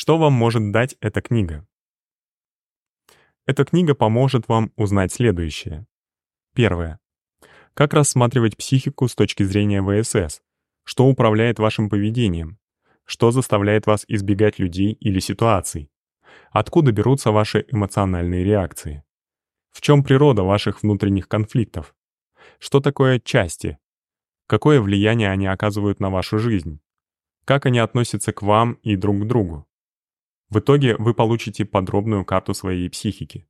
Что вам может дать эта книга? Эта книга поможет вам узнать следующее. Первое. Как рассматривать психику с точки зрения ВСС? Что управляет вашим поведением? Что заставляет вас избегать людей или ситуаций? Откуда берутся ваши эмоциональные реакции? В чем природа ваших внутренних конфликтов? Что такое части? Какое влияние они оказывают на вашу жизнь? Как они относятся к вам и друг к другу? В итоге вы получите подробную карту своей психики.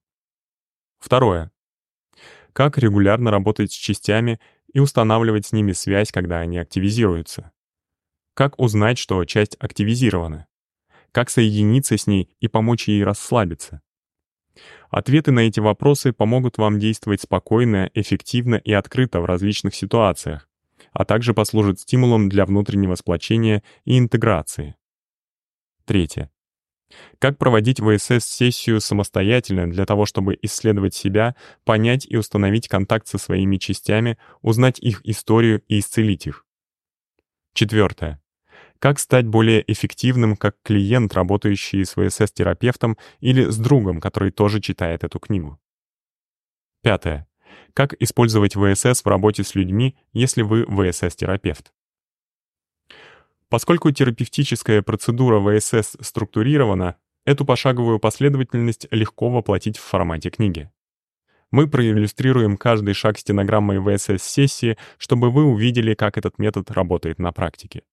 Второе. Как регулярно работать с частями и устанавливать с ними связь, когда они активизируются? Как узнать, что часть активизирована? Как соединиться с ней и помочь ей расслабиться? Ответы на эти вопросы помогут вам действовать спокойно, эффективно и открыто в различных ситуациях, а также послужат стимулом для внутреннего сплочения и интеграции. Третье. Как проводить ВСС-сессию самостоятельно для того, чтобы исследовать себя, понять и установить контакт со своими частями, узнать их историю и исцелить их. Четвертое. Как стать более эффективным как клиент, работающий с ВСС-терапевтом или с другом, который тоже читает эту книгу. Пятое. Как использовать ВСС в работе с людьми, если вы ВСС-терапевт. Поскольку терапевтическая процедура ВСС структурирована, эту пошаговую последовательность легко воплотить в формате книги. Мы проиллюстрируем каждый шаг стенограммой ВСС-сессии, чтобы вы увидели, как этот метод работает на практике.